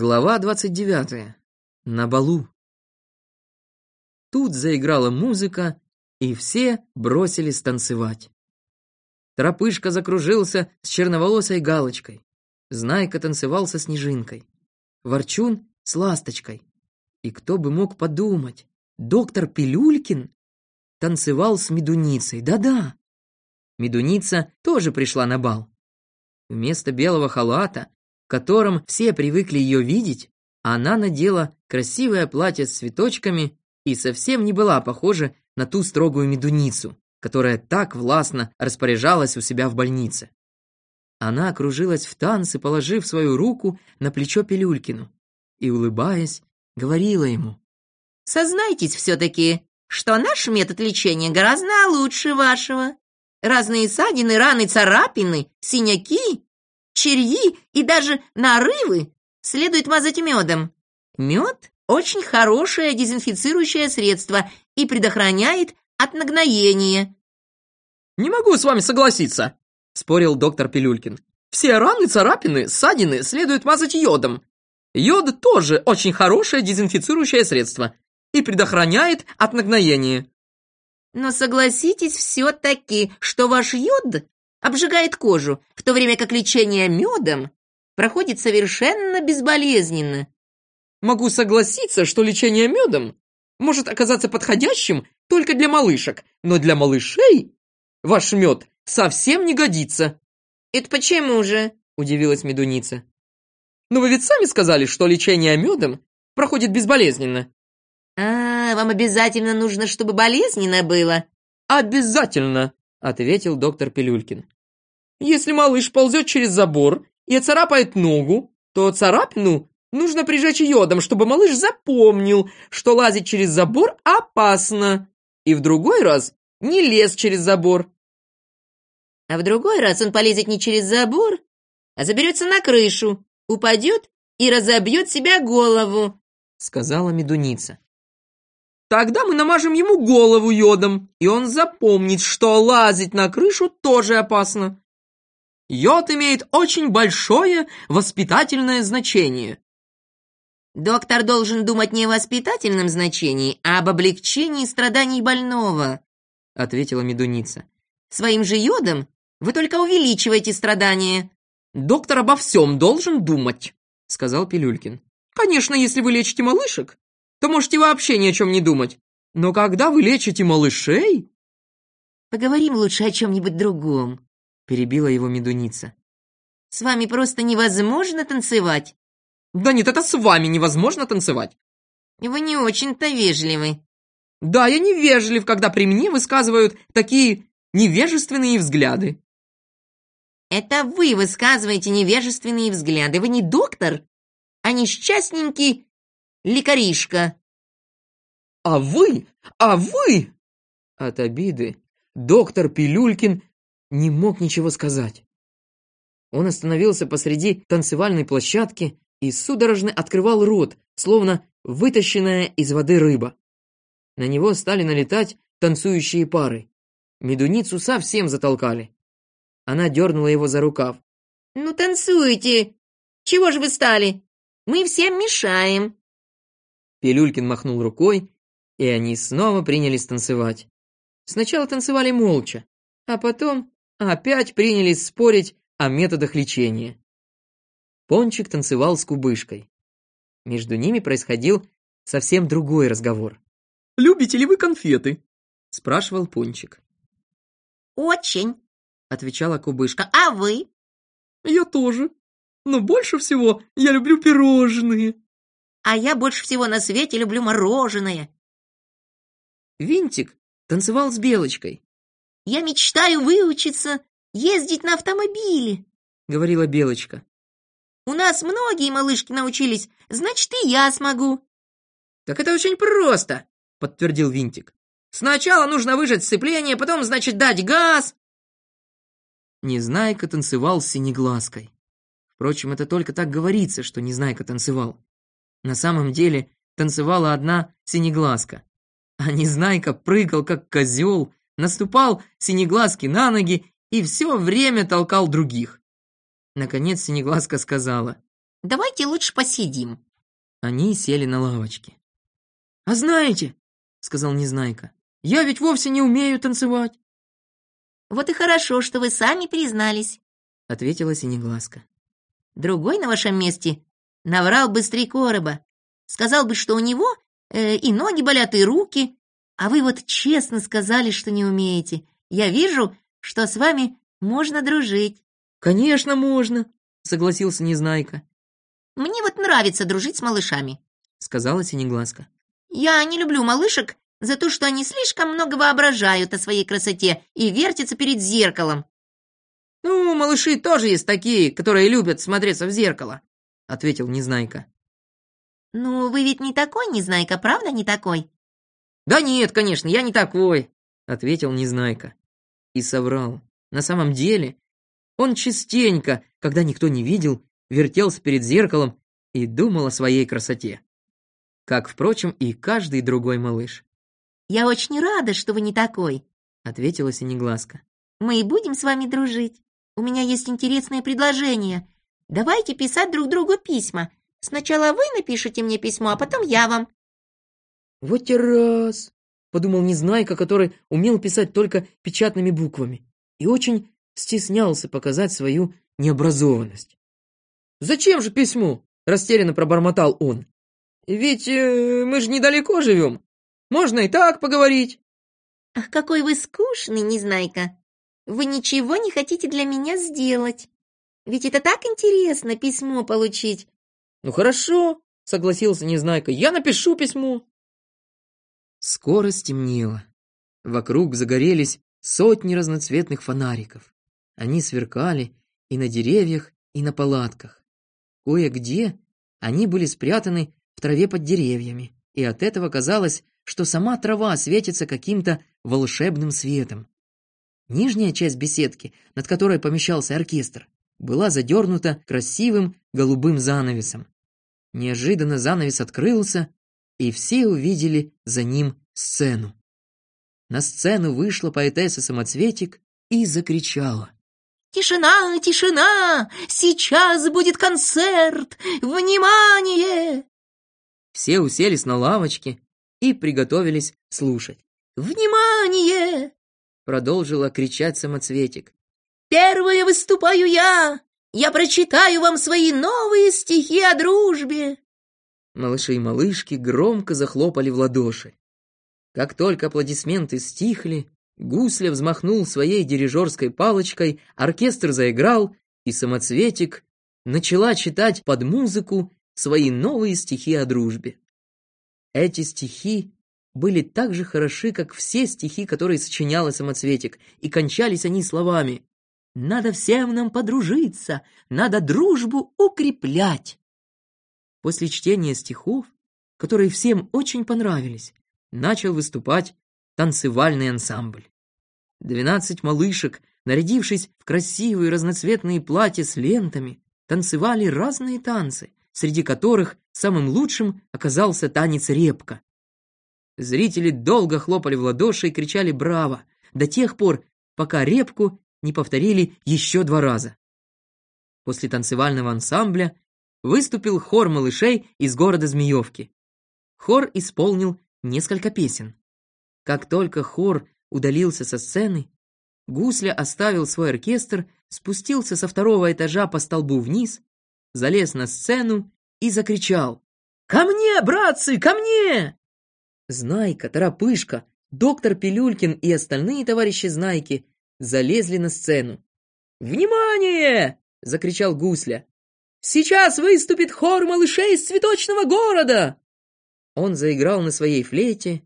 Глава 29. На балу. Тут заиграла музыка, и все бросились танцевать. Тропышка закружился с черноволосой галочкой. Знайка танцевал со снежинкой. Ворчун с ласточкой. И кто бы мог подумать, доктор Пилюлькин танцевал с медуницей. Да-да. Медуница тоже пришла на бал. Вместо белого халата котором все привыкли ее видеть, она надела красивое платье с цветочками и совсем не была похожа на ту строгую медуницу, которая так властно распоряжалась у себя в больнице. Она окружилась в танце, положив свою руку на плечо Пилюлькину и, улыбаясь, говорила ему. «Сознайтесь все-таки, что наш метод лечения гораздо лучше вашего. Разные ссадины, раны, царапины, синяки черви и даже нарывы следует мазать медом. Мед – очень хорошее дезинфицирующее средство и предохраняет от нагноения. «Не могу с вами согласиться», – спорил доктор Пилюлькин. «Все раны, царапины, ссадины следует мазать йодом. Йод тоже очень хорошее дезинфицирующее средство и предохраняет от нагноения». Но согласитесь все-таки, что ваш йод обжигает кожу, в то время как лечение медом проходит совершенно безболезненно. Могу согласиться, что лечение медом может оказаться подходящим только для малышек, но для малышей ваш мед совсем не годится. Это почему же? Удивилась медуница. Но вы ведь сами сказали, что лечение медом проходит безболезненно. А, вам обязательно нужно, чтобы болезненно было? Обязательно, ответил доктор Пилюлькин. Если малыш ползет через забор и оцарапает ногу, то царапину нужно прижечь йодом, чтобы малыш запомнил, что лазить через забор опасно. И в другой раз не лез через забор. А в другой раз он полезет не через забор, а заберется на крышу, упадет и разобьет себя голову, сказала медуница. Тогда мы намажем ему голову йодом, и он запомнит, что лазить на крышу тоже опасно. Йод имеет очень большое воспитательное значение. Доктор должен думать не о воспитательном значении, а об облегчении страданий больного, ответила медуница. Своим же йодом вы только увеличиваете страдания. Доктор обо всем должен думать, сказал Пилюлькин. Конечно, если вы лечите малышек, то можете вообще ни о чем не думать. Но когда вы лечите малышей... Поговорим лучше о чем-нибудь другом, перебила его медуница. С вами просто невозможно танцевать. Да нет, это с вами невозможно танцевать. Вы не очень-то вежливы. Да, я невежлив, когда при мне высказывают такие невежественные взгляды. Это вы высказываете невежественные взгляды. Вы не доктор, а несчастненький лекаришка. А вы, а вы! От обиды доктор Пилюлькин не мог ничего сказать. Он остановился посреди танцевальной площадки и судорожно открывал рот, словно вытащенная из воды рыба. На него стали налетать танцующие пары. Медуницу совсем затолкали. Она дернула его за рукав. «Ну танцуйте! Чего же вы стали? Мы всем мешаем!» Пилюлькин махнул рукой, и они снова принялись танцевать. Сначала танцевали молча, а потом опять принялись спорить о методах лечения. Пончик танцевал с кубышкой. Между ними происходил совсем другой разговор. «Любите ли вы конфеты?» – спрашивал Пончик. «Очень», – отвечала кубышка. «А вы?» «Я тоже. Но больше всего я люблю пирожные». «А я больше всего на свете люблю мороженое». Винтик танцевал с Белочкой. Я мечтаю выучиться ездить на автомобиле», — говорила Белочка. «У нас многие малышки научились, значит, и я смогу». «Так это очень просто», — подтвердил Винтик. «Сначала нужно выжать сцепление, потом, значит, дать газ». Незнайка танцевал с синеглазкой. Впрочем, это только так говорится, что Незнайка танцевал. На самом деле танцевала одна синеглазка, а Незнайка прыгал, как козел, наступал Синеглазки на ноги и все время толкал других. Наконец Синеглазка сказала, Давайте лучше посидим. Они сели на лавочке. «А знаете, — сказал Незнайка, — я ведь вовсе не умею танцевать. Вот и хорошо, что вы сами признались, — ответила Синеглазка. Другой на вашем месте наврал бы три короба. Сказал бы, что у него э, и ноги болят, и руки. А вы вот честно сказали, что не умеете. Я вижу, что с вами можно дружить. Конечно, можно, согласился Незнайка. Мне вот нравится дружить с малышами, сказала Синеглазка. Я не люблю малышек за то, что они слишком много воображают о своей красоте и вертятся перед зеркалом. «Ну, малыши тоже есть такие, которые любят смотреться в зеркало», — ответил Незнайка. «Ну, вы ведь не такой, Незнайка, правда не такой?» «Да нет, конечно, я не такой», — ответил Незнайка. И соврал. На самом деле, он частенько, когда никто не видел, вертелся перед зеркалом и думал о своей красоте. Как, впрочем, и каждый другой малыш. «Я очень рада, что вы не такой», — ответила Синеглазка. «Мы и будем с вами дружить. У меня есть интересное предложение. Давайте писать друг другу письма. Сначала вы напишите мне письмо, а потом я вам». «Вот те раз!» — подумал Незнайка, который умел писать только печатными буквами и очень стеснялся показать свою необразованность. «Зачем же письмо?» — растерянно пробормотал он. «Ведь э, мы же недалеко живем. Можно и так поговорить». «Ах, какой вы скучный, Незнайка! Вы ничего не хотите для меня сделать. Ведь это так интересно письмо получить. Ну хорошо, согласился Незнайка, я напишу письмо. Скоро стемнело. Вокруг загорелись сотни разноцветных фонариков. Они сверкали и на деревьях, и на палатках. Кое-где они были спрятаны в траве под деревьями, и от этого казалось, что сама трава светится каким-то волшебным светом. Нижняя часть беседки, над которой помещался оркестр, была задернута красивым голубым занавесом. Неожиданно занавес открылся, и все увидели за ним сцену. На сцену вышла поэтесса Самоцветик и закричала. «Тишина, тишина! Сейчас будет концерт! Внимание!» Все уселись на лавочке и приготовились слушать. «Внимание! продолжила кричать самоцветик. «Первая выступаю я! Я прочитаю вам свои новые стихи о дружбе!» Малыши и малышки громко захлопали в ладоши. Как только аплодисменты стихли, Гусля взмахнул своей дирижерской палочкой, оркестр заиграл, и самоцветик начала читать под музыку свои новые стихи о дружбе. Эти стихи были так же хороши, как все стихи, которые сочиняла самоцветик, и кончались они словами «Надо всем нам подружиться, надо дружбу укреплять». После чтения стихов, которые всем очень понравились, начал выступать танцевальный ансамбль. Двенадцать малышек, нарядившись в красивые разноцветные платья с лентами, танцевали разные танцы, среди которых самым лучшим оказался танец репка. Зрители долго хлопали в ладоши и кричали «Браво!» до тех пор, пока репку не повторили еще два раза. После танцевального ансамбля выступил хор малышей из города Змеевки. Хор исполнил несколько песен. Как только хор удалился со сцены, Гусля оставил свой оркестр, спустился со второго этажа по столбу вниз, залез на сцену и закричал «Ко мне, братцы, ко мне!» Знайка, Торопышка, доктор Пилюлькин и остальные товарищи Знайки залезли на сцену. «Внимание!» — закричал Гусля. «Сейчас выступит хор малышей из цветочного города!» Он заиграл на своей флейте,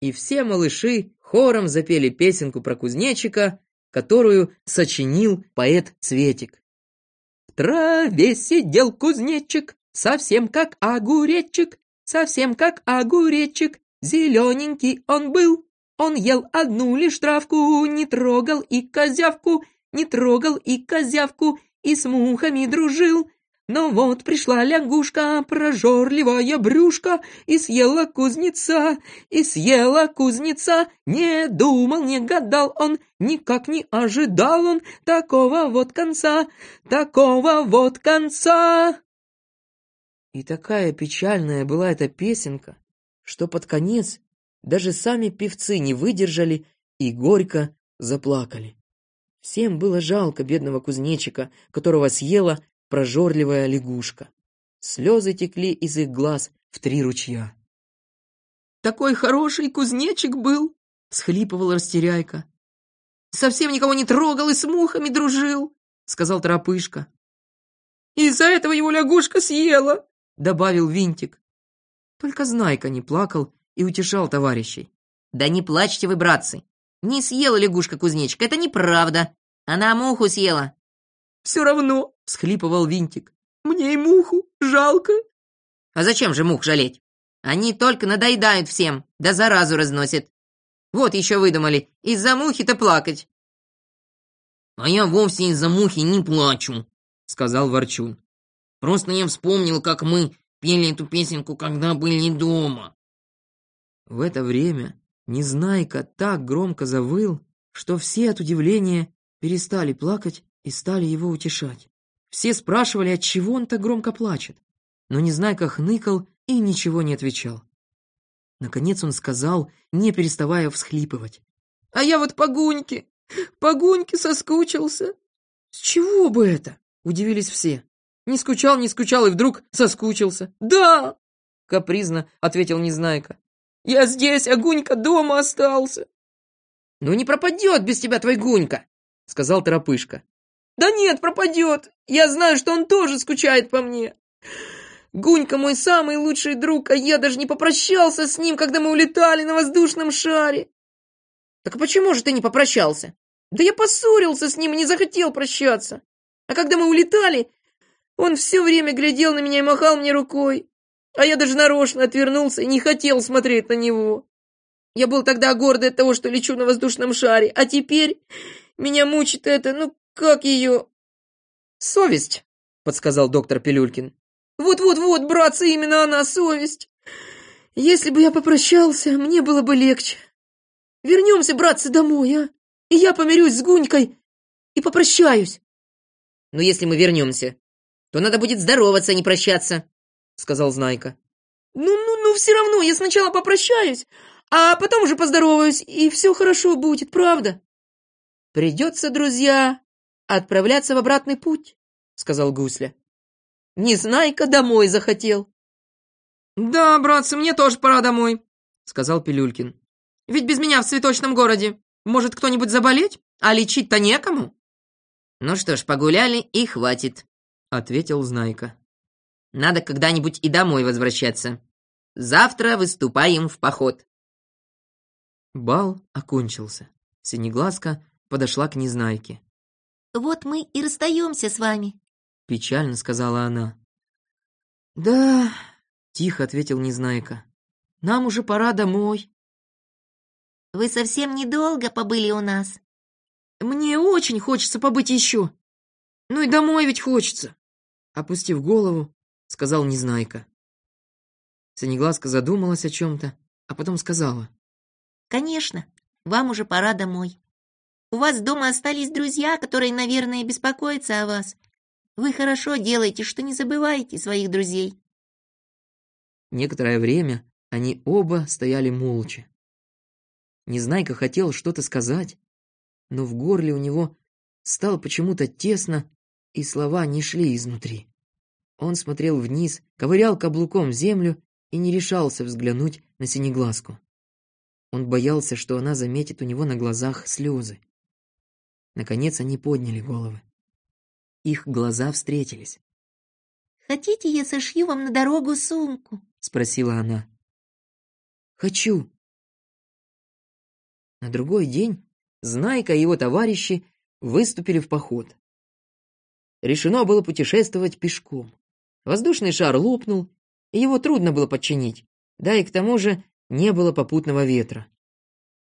и все малыши хором запели песенку про кузнечика, которую сочинил поэт Цветик. В траве сидел кузнечик, совсем как огуречек, совсем как огуречек, Зелененький он был, он ел одну лишь травку, не трогал и козявку, не трогал и козявку, и с мухами дружил. Но вот пришла лягушка, прожорливая брюшка, и съела кузнеца, и съела кузнеца. Не думал, не гадал он, никак не ожидал он такого вот конца, такого вот конца. И такая печальная была эта песенка, что под конец даже сами певцы не выдержали и горько заплакали. Всем было жалко бедного кузнечика, которого съела прожорливая лягушка. Слезы текли из их глаз в три ручья. «Такой хороший кузнечик был!» — схлипывал растеряйка. «Совсем никого не трогал и с мухами дружил!» — сказал Торопышка. «Из-за этого его лягушка съела!» — добавил Винтик. Только Знайка не плакал и утешал товарищей. «Да не плачьте вы, братцы! Не съела лягушка кузнечика, это неправда! Она муху съела!» «Все равно!» — всхлипывал Винтик. «Мне и муху жалко!» «А зачем же мух жалеть? Они только надоедают всем, да заразу разносят. Вот еще выдумали, из-за мухи-то плакать!» «А я вовсе из-за мухи не плачу», — сказал Ворчун. «Просто я вспомнил, как мы пели эту песенку, когда были дома». В это время Незнайка так громко завыл, что все от удивления перестали плакать и стали его утешать. Все спрашивали, от чего он так громко плачет, но Незнайка хныкал и ничего не отвечал. Наконец он сказал, не переставая всхлипывать. «А я вот по Гуньке, по Гуньке соскучился». «С чего бы это?» — удивились все. «Не скучал, не скучал, и вдруг соскучился». «Да!» — капризно ответил Незнайка. Я здесь, а Гунька дома остался. Ну не пропадет без тебя твой Гунька, сказал Торопышка. Да нет, пропадет. Я знаю, что он тоже скучает по мне. Гунька мой самый лучший друг, а я даже не попрощался с ним, когда мы улетали на воздушном шаре. Так почему же ты не попрощался? Да я поссорился с ним и не захотел прощаться. А когда мы улетали, он все время глядел на меня и махал мне рукой. А я даже нарочно отвернулся и не хотел смотреть на него. Я был тогда горд от того, что лечу на воздушном шаре, а теперь меня мучит это, ну как ее... Совесть, подсказал доктор Пилюлькин. Вот-вот-вот, братцы, именно она, совесть. Если бы я попрощался, мне было бы легче. Вернемся, братцы, домой, а? И я помирюсь с Гунькой и попрощаюсь. Но если мы вернемся, то надо будет здороваться, а не прощаться, — сказал Знайка. «Ну-ну-ну, все равно, я сначала попрощаюсь, а потом уже поздороваюсь, и все хорошо будет, правда?» «Придется, друзья, отправляться в обратный путь», — сказал Гусля. «Незнайка домой захотел». «Да, братцы, мне тоже пора домой», — сказал Пилюлькин. «Ведь без меня в цветочном городе может кто-нибудь заболеть, а лечить-то некому». «Ну что ж, погуляли и хватит», — ответил Знайка. Надо когда-нибудь и домой возвращаться. Завтра выступаем в поход. Бал окончился. Синеглазка подошла к Незнайке. «Вот мы и расстаемся с вами», — печально сказала она. «Да», — тихо ответил Незнайка, — «нам уже пора домой». «Вы совсем недолго побыли у нас». «Мне очень хочется побыть еще. Ну и домой ведь хочется». Опустив голову, сказал Незнайка. Синеглазка задумалась о чем-то, а потом сказала. «Конечно, вам уже пора домой. У вас дома остались друзья, которые, наверное, беспокоятся о вас. Вы хорошо делаете, что не забываете своих друзей». Некоторое время они оба стояли молча. Незнайка хотел что-то сказать, но в горле у него стало почему-то тесно, и слова не шли изнутри. Он смотрел вниз, ковырял каблуком землю и не решался взглянуть на синеглазку. Он боялся, что она заметит у него на глазах слезы. Наконец они подняли головы. Их глаза встретились. «Хотите, я сошью вам на дорогу сумку?» — спросила она. «Хочу». На другой день Знайка и его товарищи выступили в поход. Решено было путешествовать пешком. Воздушный шар лопнул, и его трудно было подчинить, да и к тому же не было попутного ветра.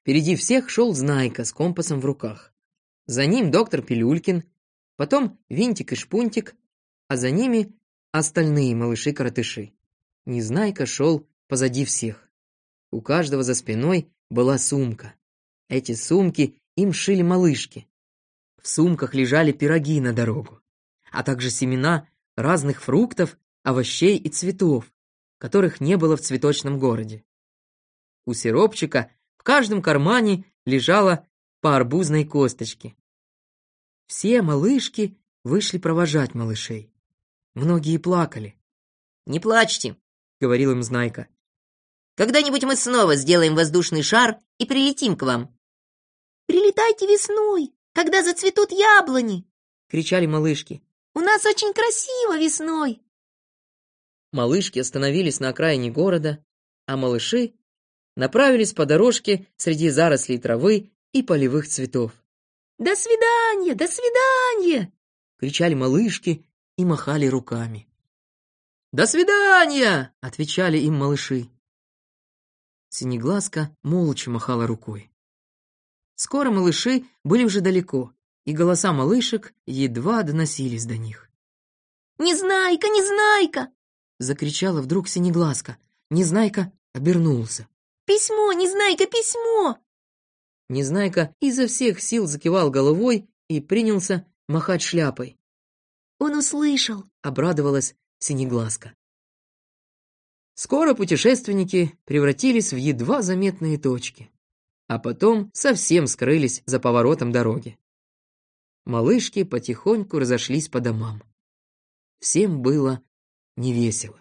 Впереди всех шел Знайка с компасом в руках. За ним доктор Пилюлькин, потом Винтик и Шпунтик, а за ними остальные малыши-коротыши. Незнайка шел позади всех. У каждого за спиной была сумка. Эти сумки им шили малышки. В сумках лежали пироги на дорогу, а также семена разных фруктов овощей и цветов, которых не было в цветочном городе. У сиропчика в каждом кармане лежало по арбузной косточке. Все малышки вышли провожать малышей. Многие плакали. «Не плачьте», — говорил им Знайка. «Когда-нибудь мы снова сделаем воздушный шар и прилетим к вам». «Прилетайте весной, когда зацветут яблони!» — кричали малышки. «У нас очень красиво весной!» Малышки остановились на окраине города, а малыши направились по дорожке среди зарослей травы и полевых цветов. «До свидания! До свидания!» — кричали малышки и махали руками. «До свидания!» — отвечали им малыши. Синеглазка молча махала рукой. Скоро малыши были уже далеко, и голоса малышек едва доносились до них. «Незнайка, Незнайка!» — закричала вдруг Синеглазка. Незнайка обернулся. «Письмо, Незнайка, письмо!» Незнайка изо всех сил закивал головой и принялся махать шляпой. «Он услышал!» — обрадовалась Синеглазка. Скоро путешественники превратились в едва заметные точки, а потом совсем скрылись за поворотом дороги. Малышки потихоньку разошлись по домам. Всем было невесело.